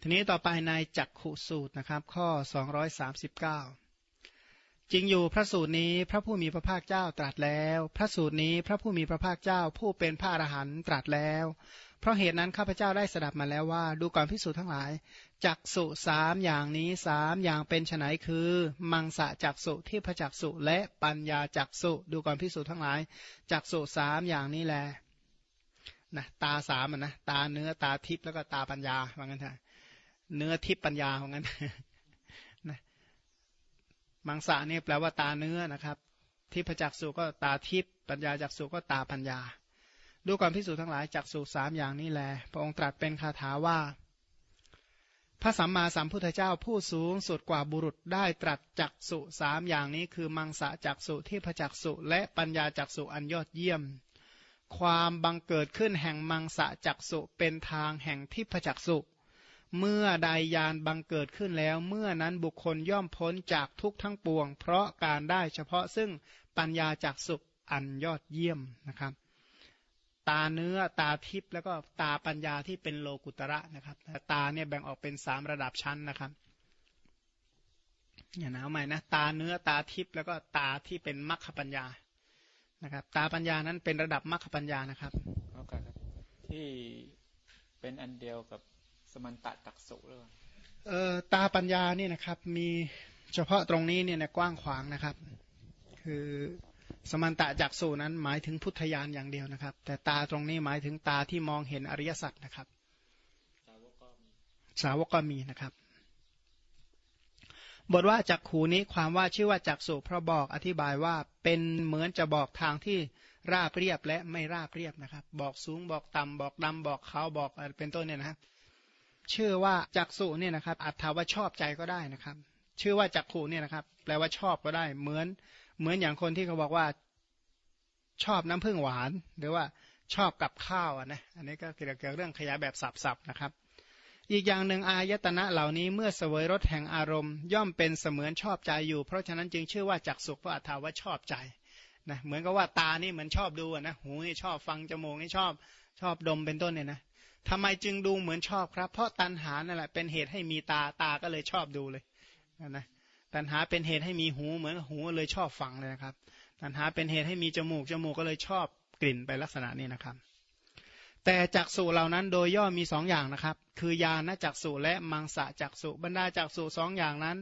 ทีนี้ต่อไปในจักขุสูตรนะครับ ข้อ 239 จริงอยู่พระสูตรนี้พระผู้มีพระภาคเจ้าตรัสแล้ว พระสูตรนี้พระผู้มีพระภาคเจ้าผู้เป็นพระอรหันต์ตรัสแล้ว เพราะเหตุนั้นข้าพเจ้าได้สดับมาแล้วว่า ดูก่อนพิสูจน์ทั้งหลายจักสุสามอย่างนี้สามอย่างเป็นไฉนคือ มังสะจักสุที่พระจักสุและปัญญาจักสุดูก่อนพิสูจน์ทั้งหลายจักสุสามอย่างนี้แลนะตาสามนะตาเนื้อตาทิพย์แล้วก็ตาปัญญาว่างั้นเถอะ เนื้อทิพย์ปัญญาของงั้นนะมังสะนี่แปลว่าตาเนื้อนะครับทิพจักสุก็ตาทิพย์ปัญญาจักสุก็ตาปัญญา ดูก่อนพิสูจน์ทั้งหลายจักสุสามอย่างนี้แล พระองค์ตรัสเป็นคาถาว่า พระสัมมาสัมพุทธเจ้าผู้สูงสุดกว่าบุรุษได้ตรัสจักสุสามอย่างนี้ คือมังสะจักสุที่พจักสุและปัญญาจักสุอันยอดเยี่ยม ความบังเกิดขึ้นแห่งมังสะจักสุเป็นทางแห่งทิพจักสุ เมื่อใดยานบังเกิดขึ้นแล้ว เมื่อนั้นบุคคลย่อมพ้นจากทุกทั้งปวง เพราะการได้เฉพาะซึ่งปัญญาจากสุขอันยอดเยี่ยมนะครับ ตาเนื้อตาทิพย์แล้วก็ตาปัญญาที่เป็นโลกุตระนะครับตาเนี่ยแบ่งออกเป็นสามระดับชั้นนะครับอย่าหนาวใหม่นะตาเนื้อตาทิพย์แล้วก็ตาที่เป็นมรรคปัญญานะครับ ตาปัญญานั้นเป็นระดับมรรคปัญญานะครับที่เป็นอันเดียวกับ สมันตะตักสุหรือเอ่อตาปัญญานี่นะครับมีเฉพาะตรงนี้เนี่ยกว้างขวางนะครับ คือสมันตะจักสุนั้นหมายถึงพุทธญาณอย่างเดียวนะครับ แต่ตาตรงนี้หมายถึงตาที่มองเห็นอริยสัจนะครับ สาวกก็มีนะครับ บทว่าจักขูนี้ความว่าชื่อว่าจักสุเพราะบอกอธิบายว่าเป็นเหมือนจะบอกทางที่ราบเรียบและไม่ราบเรียบนะครับ บอกสูงบอกต่ำบอกดำบอกขาวบอกเป็นต้นเนี่ยนะครับ ชื่อว่าจักสุเนี่ยนะครับอัตถาว่าชอบใจก็ได้นะครับ ชื่อว่าจักขุเนี่ยนะครับ แปลว่าชอบก็ได้ เหมือนเหมือนอย่างคนที่เขาบอกว่าชอบน้ำผึ้งหวาน หรือว่าชอบกับข้าวนะอันนี้ก็เกี่ยวกับเรื่องขยายแบบสับๆนะครับ อีกอย่างหนึ่งอายตนะเหล่านี้เมื่อเสวยรสแห่งอารมณ์ ย่อมเป็นเสมือนชอบใจอยู่ เพราะฉะนั้นจึงชื่อว่าจักสุเพราะอัตถาว่าชอบใจนะเหมือนกับว่าตานี่เหมือนชอบดูนะหูนี่ชอบฟังจมูกนี่ชอบชอบดมเป็นต้นเนี่ยนะ ทำไมจึงดูเหมือนชอบครับ เพราะตัณหานั่นแหละเป็นเหตุให้มีตาตาก็เลยชอบดูเลยนะตัณหาเป็นเหตุให้มีหูเหมือนหูเลยชอบฟังเลยนะครับ ตัณหาเป็นเหตุให้มีจมูกจมูกก็เลยชอบกลิ่นไปลักษณะนี้นะครับ แต่จักษุเหล่านั้นโดยย่อมีสองอย่างนะครับ คือยาณจักษุและมังสะจักษุบรรดาจักษุสองอย่างนั้น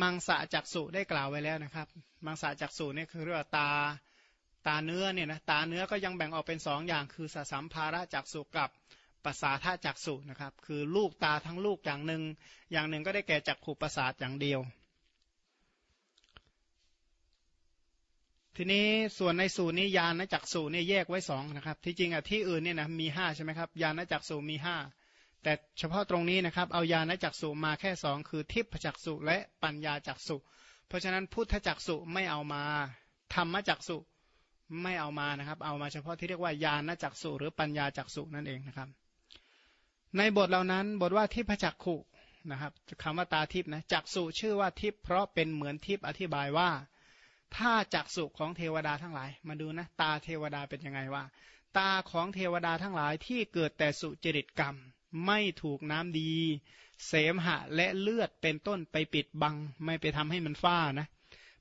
มังสะจักษุได้กล่าวไว้แล้วนะครับ มังสะจักษุนี่คือเรียกว่าตาตาเนื้อเนี่ยนะตาเนื้อก็ยังแบ่งออกเป็นสองอย่าง คือสสัมภาระจักษุกับ ภาษาท่าจักสุนะครับ คือลูกตาทั้งลูกอย่างหนึ่ง อย่างหนึ่งก็ได้แก่จักขู่ประสาทอย่างเดียว ทีนี้ส่วนในสูตรนี้ยานจักสูเนี่ยแยกไว้สองนะครับ ที่จริงอะที่อื่นเนี่ยนะมีห้าใช่ไหมครับยานจักสูมีห้าแต่เฉพาะตรงนี้นะครับเอายานจักสูมาแค่สองคือทิพจักสุและปัญญาจักสุเพราะฉะนั้นพุทธจักสุไม่เอามาธรรมจักสุไม่เอามานะครับ เอามาเฉพาะที่เรียกว่ายานจักสุหรือปัญญาจักสุนั่นเองนะครับ ในบทเหล่านั้นบทว่าทิพจักขุนะครับคำว่าตาทิพนะจักสุชื่อว่าทิพเพราะเป็นเหมือนทิพอธิบายว่า ถ้าจักสุของเทวดาทั้งหลาย มาดูนะตาเทวดาเป็นยังไงว่า ตาของเทวดาทั้งหลายที่เกิดแต่สุจริตกรรม ไม่ถูกน้ำดี เสมหะและเลือดเป็นต้นไปปิดบัง ไม่ไปทำให้มันฝ้านะ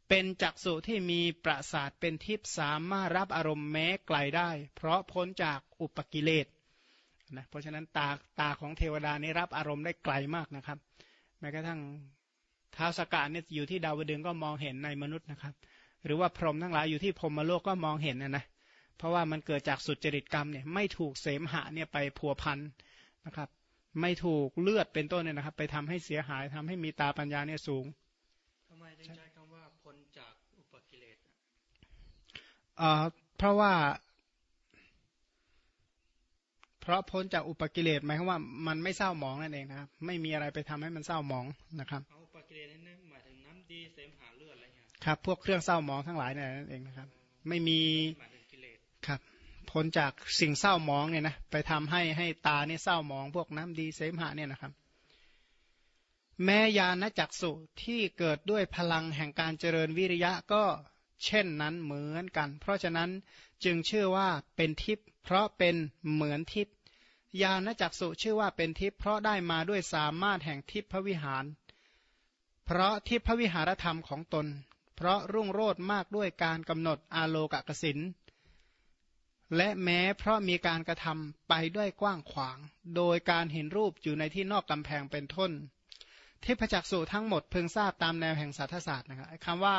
เป็นจักสุที่มีประสาทเป็นทิพสามารถรับอารมณ์แม้ไกลได้ เพราะพ้นจากอุปกิเลส นะเพราะฉะนั้นตาตาของเทวดานี่รับอารมณ์ได้ไกลมากนะครับ แม้กระทั่งเท้าสกัดเนี่ยอยู่ที่ดาวดึงก็มองเห็นในมนุษย์นะครับ หรือว่าพรหมทั้งหลายอยู่ที่พรมโลกก็มองเห็นนะนะเพราะว่ามันเกิดจากสุจริตกรรมเนี่ยไม่ถูกเสมหะเนี่ยไปพัวพันนะครับ ไม่ถูกเลือดเป็นต้นเนี่ยนะครับ ไปทำให้เสียหายทำให้มีตาปัญญาเนี่ยสูงทำไมถึงใช้คำว่าพ้นจากอุปกิเลสอ่าเพราะว่าพ ราะพ้นจากอุปกิเลสหมายความว่ามันไม่เศร้าหมองนั่นเองนะครับ ไม่มีอะไรไปทำให้มันเศร้าหมองนะครับอุปกิเลสนั่นหมายถึงน้ำดีเสมหาเลือดอะไรเงี้ยครับ พวกเครื่องเศร้าหมองทั้งหลายนั่นเองนะครับ ไม่มีครับพ้นจากสิ่งเศร้าหมองเนี่ยนะไปทำให้ให้ตาเนี่ยเศร้าหมอง พวกน้ำดีเสมหะเนี่ยนะครับ แม้ยานจักสุที่เกิดด้วยพลังแห่งการเจริญวิริยะก็เช่นนั้นเหมือนกัน เพราะฉะนั้นจึงชื่อว่าเป็นทิพย์เพราะเป็นเหมือนทิพย์ ญาณจักสุชื่อว่าเป็นทิพย์เพราะได้มาด้วยสามารถแห่งทิพวิหาร เพราะทิพวิหารธรรมของตน เพราะรุ่งโรจน์มากด้วยการกำหนดอาโลกกสินและแม้เพราะมีการกระทำไปด้วยกว้างขวาง โดยการเห็นรูปอยู่ในที่นอกกำแพงเป็นต้นทิพจักสุทั้งหมดเพึงทราบตามแนวแห่งศาสตศาสตร์นะครับคำว่า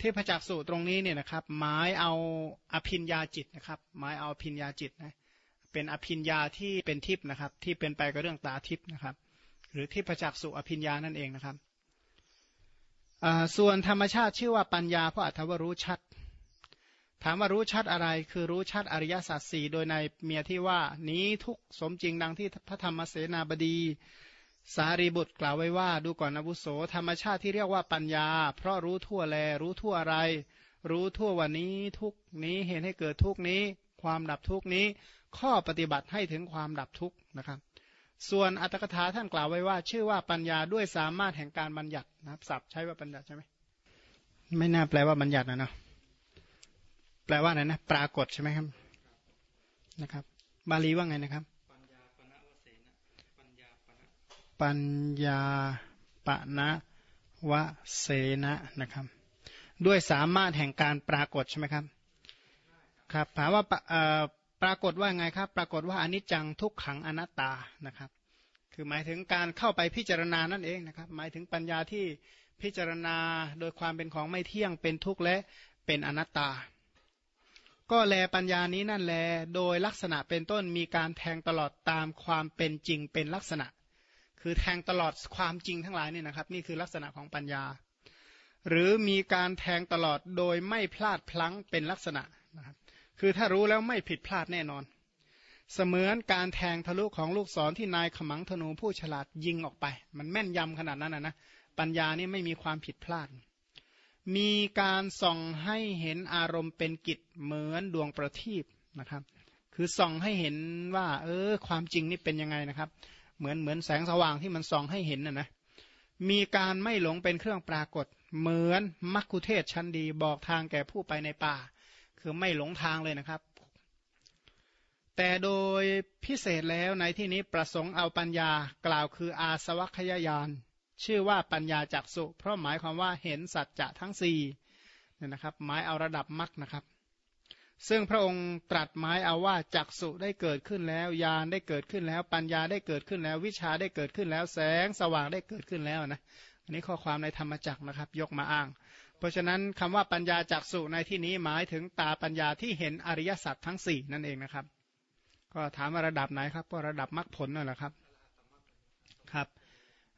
ทิพจักสุตรงนี้เนี่ยนะครับ หมายเอาอภินยาจิตนะครับ หมายเอาอภินยาจิตนะ เป็นอภินยาที่เป็นทิพนะครับ ที่เป็นไปกับเรื่องตาทิพนะครับ หรือทิพจักษ์สุอภินยานั่นเองนะครับส่วนธรรมชาติชื่อว่าปัญญาเพราะอัตวรู้ชัด ถามว่ารู้ชัดอะไร คือรู้ชัดอริยสัจสี่โดยในเมียที่ว่านี้ทุกสมจริงดังที่พระธรรมเสนาบดีสารีบุตรกล่าวไว้ว่าดูก่อนอบุโสธรรมชาติที่เรียกว่าปัญญา เพราะรู้ทั่วแล รู้ทั่วอะไร รู้ทั่ววันนี้ทุกนี้เห็นให้เกิดทุกนี้ ความดับทุกนี้ ข้อปฏิบัติให้ถึงความดับทุกนะครับ ส่วนอัตถกถาท่านกล่าวไว้ว่า ชื่อว่าปัญญาด้วยสามารถแห่งการบัญญัตินะครับศัพท์ใช้ว่าปัญญัติใช่ไหมไม่น่าแปลว่าบัญญัตินะเนาะแปลว่าอะไรนะ ปรากฏใช่ไหมครับนะครับ บาลีว่าไงนะครับ ปัญญาปณะวเสนะวเสนะนะครับ ด้วยสามารถแห่งการปรากฏใช่ไหมครับ ครับถามว่าปรากฏว่าไงครับ ปรากฏว่าอนิจจังทุกขังอนัตตานะครับ คือหมายถึงการเข้าไปพิจารณานั่นเองนะครับ หมายถึงปัญญาที่พิจารณาโดยความเป็นของไม่เที่ยงเป็นทุกข์และเป็นอนัตตา ก็แลปัญญานี้นั่นแล โดยลักษณะเป็นต้นมีการแทงตลอดตามความเป็นจริงเป็นลักษณะ คือแทงตลอดความจริงทั้งหลายนี่นะครับ นี่คือลักษณะของปัญญา หรือมีการแทงตลอดโดยไม่พลาดพลั้งเป็นลักษณะนะครับ คือถ้ารู้แล้วไม่ผิดพลาดแน่นอน เสมือนการแทงทะลุของลูกศรที่นายขมังธนูผู้ฉลาดยิงออกไป มันแม่นยำขนาดนั้นนะนะปัญญานี่ไม่มีความผิดพลาด มีการส่องให้เห็นอารมณ์เป็นกิจเหมือนดวงประทีปนะครับ คือส่องให้เห็นว่า เออ ความจริงนี่เป็นยังไงนะครับ เหมือนเหมือนแสงสว่างที่มันส่องให้เห็นนะนะมีการไม่หลงเป็นเครื่องปรากฏ เหมือนมักคุเทศชั้นดีบอกทางแก่ผู้ไปในป่า คือไม่หลงทางเลยนะครับ แต่โดยพิเศษแล้วในที่นี้ประสงค์เอาปัญญากล่าวคืออาสวัคยายาน ชื่อว่าปัญญาจักสุ เพราะหมายความว่าเห็นสัจจะทั้งสี่เนี่ยนะครับหมายเอาระดับมรรคนะครับ ซึ่งพระองค์ตรัสหมายเอาว่าจักสุได้เกิดขึ้นแล้วญาณได้เกิดขึ้นแล้ว ปัญญาได้เกิดขึ้นแล้ว วิชาได้เกิดขึ้นแล้วแสงสว่างได้เกิดขึ้นแล้วนะอันนี้ข้อความในธรรมจักนะครับ ยกมาอ้าง ราะฉะนั้นคำว่าปัญญาจักสุในที่นี้หมายถึงตาปัญญาที่เห็นอริยสัจทั้งสี่นั่นเองนะครับ ก็ถามว่าระดับไหนครับก็ระดับมรรคผลนั่นแหละครับครับ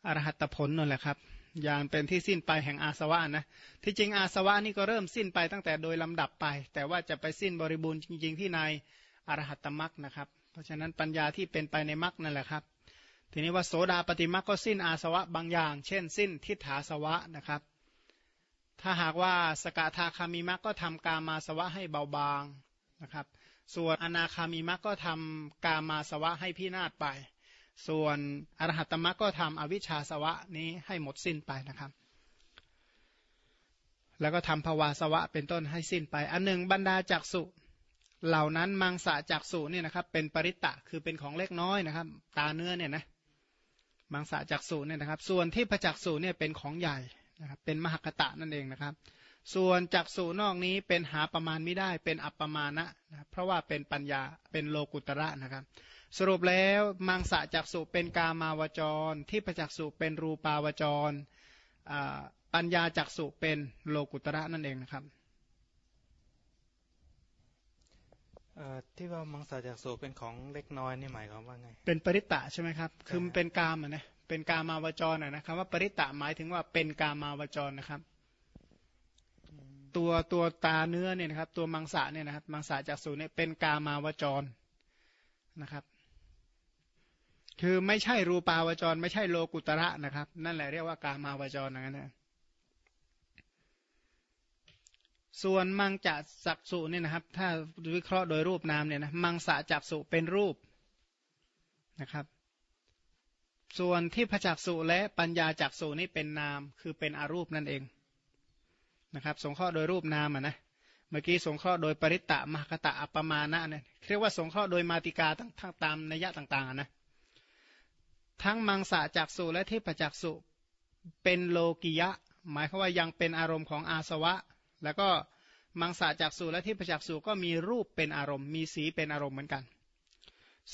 อรหัตผลนั่นแหละครับอย่างเป็นที่สิ้นไปแห่งอาสวะนะที่จริงอาสวะนี่ก็เริ่มสิ้นไปตั้งแต่โดยลำดับไป แต่ว่าจะไปสิ้นบริบูรณ์จริง ๆ ที่ในอรหัตมรักนะครับ เพราะฉะนั้นปัญญาที่เป็นไปในมรักนั่นแหละครับ ทีนี้ว่าโสดาปฏิมรักก็สิ้นอาสวะบางอย่าง เช่น สิ้นทิฏฐาสวะนะครับ ถ้าหากว่าสกทาคามีมรักก็ทำกามาสวะให้เบาบางนะครับ ส่วนอนาคามีมรักก็ทำกามาสวะให้พินาศไป ส่วนอรหัตมรรคก็ทำอวิชชาสวะนี้ให้หมดสิ้นไปนะครับ แล้วก็ทำภาวาสวะเป็นต้นให้สิ้นไป อันหนึ่งบรรดาจักสุเหล่านั้นมังสะจักสุเนี่ยนะครับเป็นปริตตะคือเป็นของเล็กน้อยนะครับ ตาเนื้อเนี่ยนะมังสะจักสุเนี่ยนะครับ ส่วนที่ประจักสุเนี่ยเป็นของใหญ่ นะครับเป็นมหกตะนั่นเองนะครับ ส่วนจักสูนอกนี้เป็นหาประมาณไม่ได้เป็นอัปประมาณนะนะเพราะว่าเป็นปัญญาเป็นโลกุตระนะครับ สรุปแล้วมังสะจักสุเป็นกามาวจร ที่ประจักสุเป็นรูปาวจรปัญญาจักสุเป็นโลกุตระนั่นเองนะครับ ที่ว่ามังสะจักสุเป็นของเล็กน้อยนี่หมายความว่าไง เป็นปริตะใช่ไหมครับ คือมันเป็นกามนะ เป็นกามาวจรนะคำว่าปริตะหมายถึงว่าเป็นกามาวจรนะครับ ตัวตัวตาเนื้อเนี่ยนะครับ ตัวมังสะเนี่ยนะครับ มังสะจักสุเนี่ยเป็นกามาวจรนะครับ คือไม่ใช่รูปาวจร ไม่ใช่โลกุตระนะครับ นั่นแหละเรียกว่ากามาวจรนั่นนะ ส่วนมังจะสักสุเนี่ยนะครับ ถ้าวิเคราะห์โดยรูปนามเนี่ยนะมังสะจักสุเป็นรูปนะครับ ส่วนที่พระจักสุและปัญญาจักสุนี่เป็นนามคือเป็นอารูปนั่นเองนะครับสงเคราะห์โดยรูปนามอะนะเมื่อกี้สงเคราะห์โดยปริตตะมหคตะอัปปมานะเนี่ยเรียกว่าสงเคราะห์โดยมาติกาทั้งตามนัยยะต่างๆนะทั้งมังสะจักสุและทิพจักสุเป็นโลกิยะ หมายความว่ายังเป็นอารมณ์ของอาสวะ แล้วก็มังสะจักสุและทิพจักสุก็มีรูปเป็นอารมณ์ มีสีเป็นอารมณ์เหมือนกัน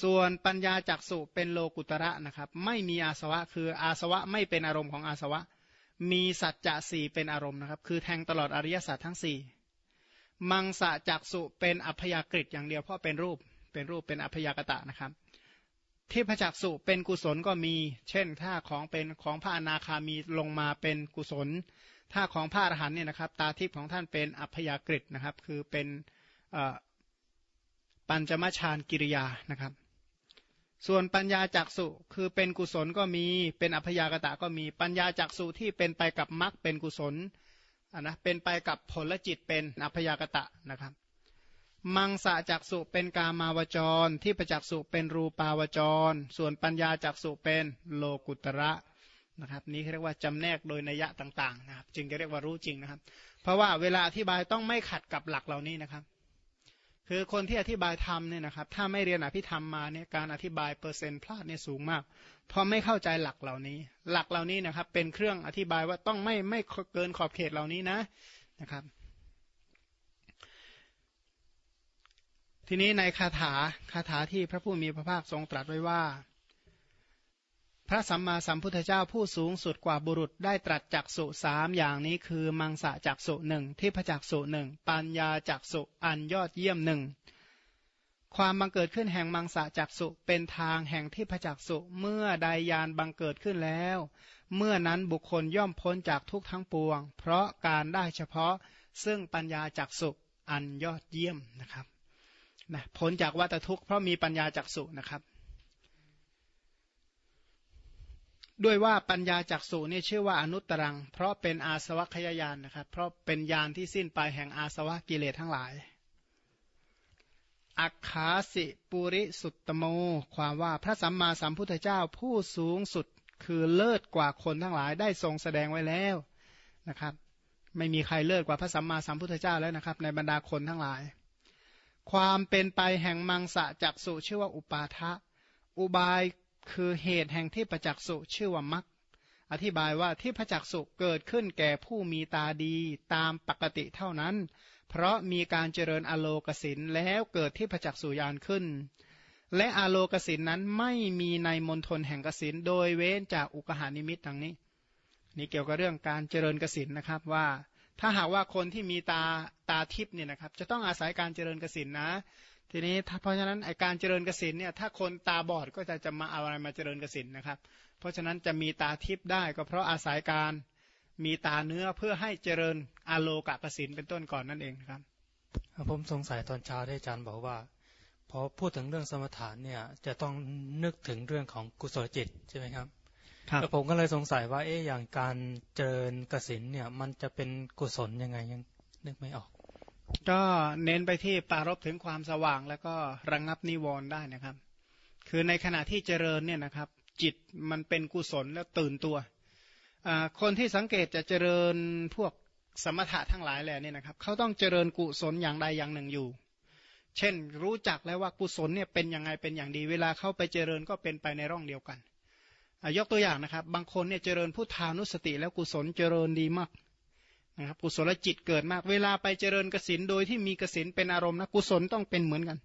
ส่วนปัญญาจักสุเป็นโลกุตระนะครับ ไม่มีอาสวะ คืออาสวะไม่เป็นอารมณ์ของอาสวะ มีสัจจะสี่เป็นอารมณ์นะครับ คือแทงตลอดอริยสัจทั้งสี่มังสะจักสุเป็นอัพยากฤิอย่างเดียวเพราะเป็นรูปเป็นรูปเป็นอัพยากตะนะครับที่พระจักสุเป็นกุศลก็มี เช่นถ้าของเป็นของพระอนาคามีลงมาเป็นกุศล ถ้าของพระอรหันเนี่ยนะครับ ตาทิพย์ของท่านเป็นอัพยากฤินะครับ คือเป็นปัญจมชานกิริยานะครับ ส่วนปัญญาจักสุคือเป็นกุศลก็มีเป็นอัพยากตะก็มีปัญญาจักสุที่เป็นไปกับมรรคเป็นกุศลนะเป็นไปกับผลจิตเป็นอัพยากตะนะครับมังสะจักสุเป็นกามาวจร ที่ประจักสุเป็นรูปาวจร ส่วนปัญญาจักสุเป็นโลกุตระ นะครับ นี้เรียกว่าจำแนกโดยนัยะต่างๆนะครับ จึงจะเรียกว่ารู้จริงนะครับ เพราะว่าเวลาอธิบายต้องไม่ขัดกับหลักเหล่านี้นะครับ คือคนที่อธิบายธรรมเนี่ยนะครับ ถ้าไม่เรียนอภิธรรมมาเนี่ยการอธิบายเปอร์เซ็นต์พลาดเนี่ยสูงมาก เพราะไม่เข้าใจหลักเหล่านี้ หลักเหล่านี้นะครับ เป็นเครื่องอธิบายว่าต้องไม่ไม่เกินขอบเขตเหล่านี้นะนะครับ ทีนี้ในคาถาคาถาที่พระผู้มีพระภาคทรงตรัสไว้ว่า ระสัมมาสัมพุทธเจ้าผู้สูงสุดกว่าบุรุษได้ตรัสจักสุสามอย่างนี้คือมังสะจักสุหนึ่งที่พจักสุหนึ่งปัญญาจักสุอันยอดเยี่ยมหนึ่งความบังเกิดขึ้นแห่งมังสะจักสุเป็นทางแห่งที่พจักสุเมื่อใดยานบังเกิดขึ้นแล้ว เมื่อนั้นบุคคลย่อมพ้นจากทุกทั้งปวง เพราะการได้เฉพาะซึ่งปัญญาจักสุอันยอดเยี่ยมนะครับนะพ้นจากวัฏทุกข์เพราะมีปัญญาจักสุนะครับ ด้วยว่าปัญญาจักสุนี่ชื่อว่าอนุตตรัง เพราะเป็นอาสวัคยายานนะครับ เพราะเป็นยานที่สิ้นไปแห่งอาสวะกิเลสทั้งหลาย อักขาสิปุริสุตตโม ความว่าพระสัมมาสัมพุทธเจ้าผู้สูงสุดคือเลิศกว่าคนทั้งหลายได้ทรงแสดงไว้แล้วนะครับ ไม่มีใครเลิศกว่าพระสัมมาสัมพุทธเจ้าแล้วนะครับ ในบรรดาคนทั้งหลาย ความเป็นไปแห่งมังสะจักสุชื่อว่าอุปาทะอุบาย คือเหตุแห่งที่ประจักษุชื่อว่ามักอธิบายว่าที่ประจักษุเกิดขึ้นแก่ผู้มีตาดีตามปกติเท่านั้น เพราะมีการเจริญอโลกสินแล้วเกิดที่ประจักษุยานขึ้น และอโลกสินนั้นไม่มีในมณฑลแห่งกสินโดยเว้นจากอุกหานิมิตดังนี้ นี่เกี่ยวกับเรื่องการเจริญกสินนะครับว่า ถ้าหากว่าคนที่มีตาตาทิพย์เนี่ยนะครับ จะต้องอาศัยการเจริญกสินนะ ทีนี้เพราะฉะนั้นไอการเจริญกสินเนี่ยถ้าคนตาบอดก็จะจะมาเอาอะไรมาเจริญกสินนะครับ เพราะฉะนั้นจะมีตาทิพย์ได้ก็เพราะอาศัยการมีตาเนื้อเพื่อให้เจริญอโลกะกสินเป็นต้นก่อนนั่นเองครับผมสงสัยตอนเช้าที่อาจารย์บอกว่าพอพูดถึงเรื่องสมถะเนี่ยจะต้องนึกถึงเรื่องของกุศลจิตใช่ไหมครับแล้วผมก็เลยสงสัยว่าเอ๊ะอย่างการเจริญกสินเนี่ยมันจะเป็นกุศลยังไงยังนึกไม่ออก ก็เน้นไปที่ปารบถึงความสว่างแล้วก็ระงงับนิวรณ์ได้นะครับ คือในขณะที่เจริญเนี่ยนะครับ จิตมันเป็นกุศลแล้วตื่นตัว คนที่สังเกตจะเจริญพวกสมถะทั้งหลายแหละนี่นะครับเขาต้องเจริญกุศลอย่างใดอย่างหนึ่งอยู่ เช่นรู้จักแล้วว่ากุศลเนี่ยเป็นยังไงเป็นอย่างดี เวลาเข้าไปเจริญก็เป็นไปในร่องเดียวกันยกตัวอย่างนะครับ บางคนเนี่ยเจริญพุทธานุสติแล้วกุศลเจริญดีมาก นะครับกุศลจิตเกิดมาก เวลาไปเจริญกสินโดยที่มีกสินเป็นอารมณ์นะกุศลต้องเป็นเหมือนกัน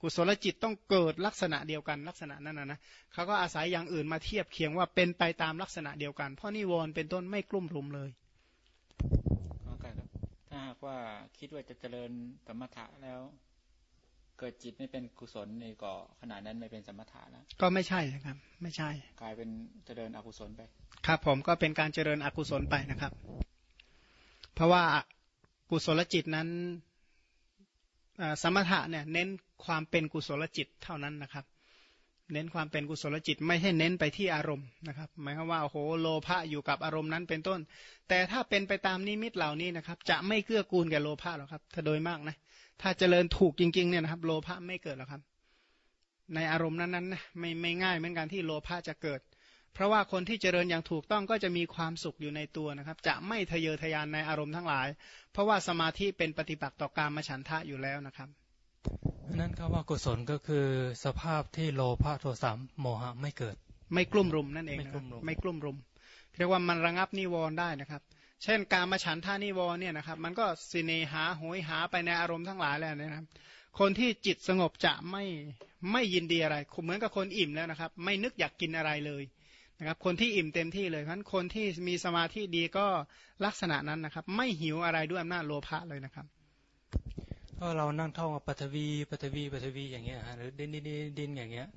กุศลจิตต้องเกิดลักษณะเดียวกันลักษณะนั้นนะนะเขาก็อาศัยอย่างอื่นมาเทียบเคียงว่าเป็นไปตามลักษณะเดียวกัน เพราะนิวรณ์เป็นต้นไม่กลุ่มรุมเลยโอเคครับถ้าหากว่าคิดว่าจะเจริญสมถะแล้ว เกิดจิตไม่เป็นกุศลในก่อขนาดนั้นไม่เป็นสมถะแล้วก็ไม่ใช่ครับ ไม่ใช่ กลายเป็นเจริญอกุศลไป ครับผมก็เป็นการเจริญอกุศลไปนะครับ เพราะว่ากุศลจิตนั้นสมถะเนี่ยเน้นความเป็นกุศลจิตเท่านั้นนะครับ เน้นความเป็นกุศลจิตไม่ใช่เน้นไปที่อารมณ์นะครับ หมายความว่าโอ้โหโลภะอยู่กับอารมณ์นั้นเป็นต้น แต่ถ้าเป็นไปตามนิมิตเหล่านี้นะครับ จะไม่เกื้อกูลแก่โลภะหรอกครับ ถ้าโดยมากนะถ้าเจริญถูกจริงๆเนี่ยนะครับ โลภะไม่เกิดหรอกครับ ในอารมณ์นั้นๆนะไม่ไม่ง่ายเหมือนกันที่โลภะจะเกิด เพราะว่าคนที่เจริญอย่างถูกต้องก็จะมีความสุขอยู่ในตัวนะครับ จะไม่ทะเยอทะยานในอารมณ์ทั้งหลาย เพราะว่าสมาธิเป็นปฏิปักษ์ต่อการมฉันทะอยู่แล้วนะครับนั่นก็ว่ากุศลก็คือสภาพที่โลภะโทสะโมหะไม่เกิด ไม่กลุ่มรุมนั่นเองไม่กลุ่มรุมไม่กลุ่มรุมเรียกว่ามันระงับนิวรณ์ได้นะครับ เช่นการมาฉันท่านิวรณ์เนี่ยนะครับ มันก็สิเนหาโหยหาไปในอารมณ์ทั้งหลายแล้วนะครับ คนที่จิตสงบจะไม่ไม่ยินดีอะไรเหมือนกับคนอิ่มแล้วนะครับ ไม่นึกอยากกินอะไรเลย นะครับคนที่อิ่มเต็มที่เลยเพราะนั้นคนที่มีสมาธิดีก็ลักษณะนั้นนะครับ ไม่หิวอะไรด้วยอำนาจโลภะเลยนะครับ ก็เรานั่งท่องปัทวีปัทวีปัทวีอย่างเงี้ยหรือดินดินดินอย่างเงี้ย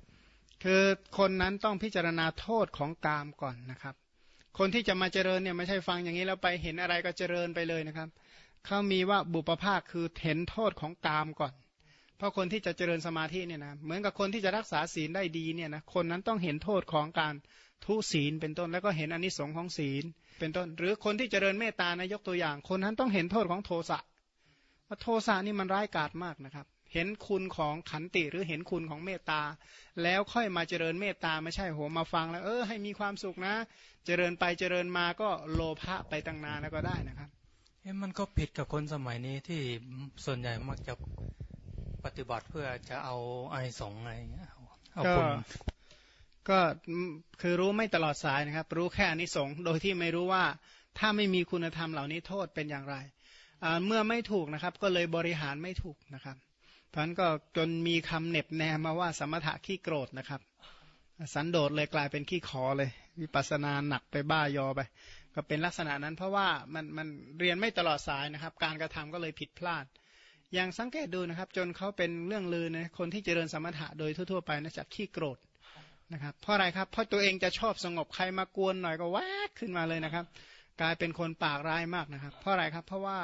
คือคนนั้นต้องพิจารณาโทษของกามก่อนนะครับ คนที่จะมาเจริญเนี่ยไม่ใช่ฟังอย่างนี้แล้วไปเห็นอะไรก็เจริญไปเลยนะครับเขามีว่าบุปภาคคือเห็นโทษของกามก่อน เพราะคนที่จะเจริญสมาธิเนี่ยนะเหมือนกับคนที่จะรักษาศีลได้ดีเนี่ยนะคนนั้นต้องเห็นโทษของการ ทุศีลเป็นต้นแล้วก็เห็นอนิสงค์ของศีล เป็นต้น หรือคนที่เจริญเมตตานะยกตัวอย่าง คนนั้นต้องเห็นโทษของโทสะโทสะนี่มันร้ายกาจมากนะครับ เห็นคุณของขันติหรือเห็นคุณของเมตตา แล้วค่อยมาเจริญเมตตาไม่ใช่โหมาฟังแล้ว เออให้มีความสุขนะ เจริญไปเจริญมาก็โลภะไปตั้งนานแล้วก็ได้นะครับเอ๊ะมันก็ผิดกับคนสมัยนี้ที่ส่วนใหญ่มักจะปฏิบัติเพื่อจะเอาไอสงอะไรเงี้ยเอาคุณ ก็คือรู้ไม่ตลอดสายนะครับ รู้แค่อนิสงส์โดยที่ไม่รู้ว่าถ้าไม่มีคุณธรรมเหล่านี้โทษเป็นอย่างไร เมื่อไม่ถูกนะครับ ก็เลยบริหารไม่ถูกนะครับเพราะนั้นก็จนมีคำเน็บแนมมาว่าสมถะขี้โกรธนะครับ สันโดษเลยกลายเป็นขี้ขอเลยวิปัสสนาหนักไปบ้ายอไป ก็เป็นลักษณะนั้นเพราะว่ามันมันเรียนไม่ตลอดสายนะครับ การกระทำก็เลยผิดพลาด อย่างสังเกตดูนะครับ จนเขาเป็นเรื่องลือนะคนที่เจริญสมถะโดยทั่วๆไปนะจากขี้โกรธ นะครับเพราะอะไรครับ เพราะตัวเองจะชอบสงบใครมากวนหน่อยก็แวกขึ้นมาเลยนะครับ กลายเป็นคนปากร้ายมากนะครับ เพราะอะไรครับเพราะว่า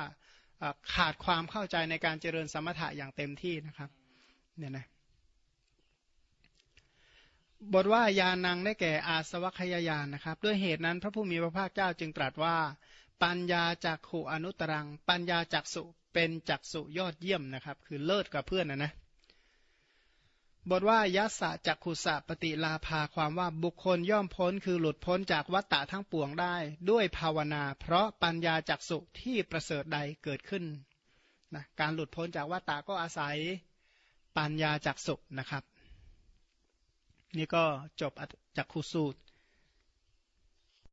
ขาดความเข้าใจในการเจริญสมถะอย่างเต็มที่นะครับเนี่ยนะบทว่ายานังได้แก่อาสวัคยายานนะครับ ด้วยเหตุนั้นพระผู้มีพระภาคเจ้าจึงตรัสว่า ปัญญาจากขุอนุตรัง ปัญญาจักสุเป็นจักสุยอดเยี่ยมนะครับ คือเลิศกับเพื่อนนะนะ บทว่ายัสสะจักขุสะปฏิลาภาความว่าบุคคลย่อมพ้นคือหลุดพ้นจากวัตตะทั้งปวงได้ ด้วยภาวนา เพราะปัญญาจักสุที่ประเสริฐใดเกิดขึ้นนะการหลุดพ้นจากวัตตะก็อาศัยปัญญาจักสุนะครับ นี่ก็จบจักขุสูตร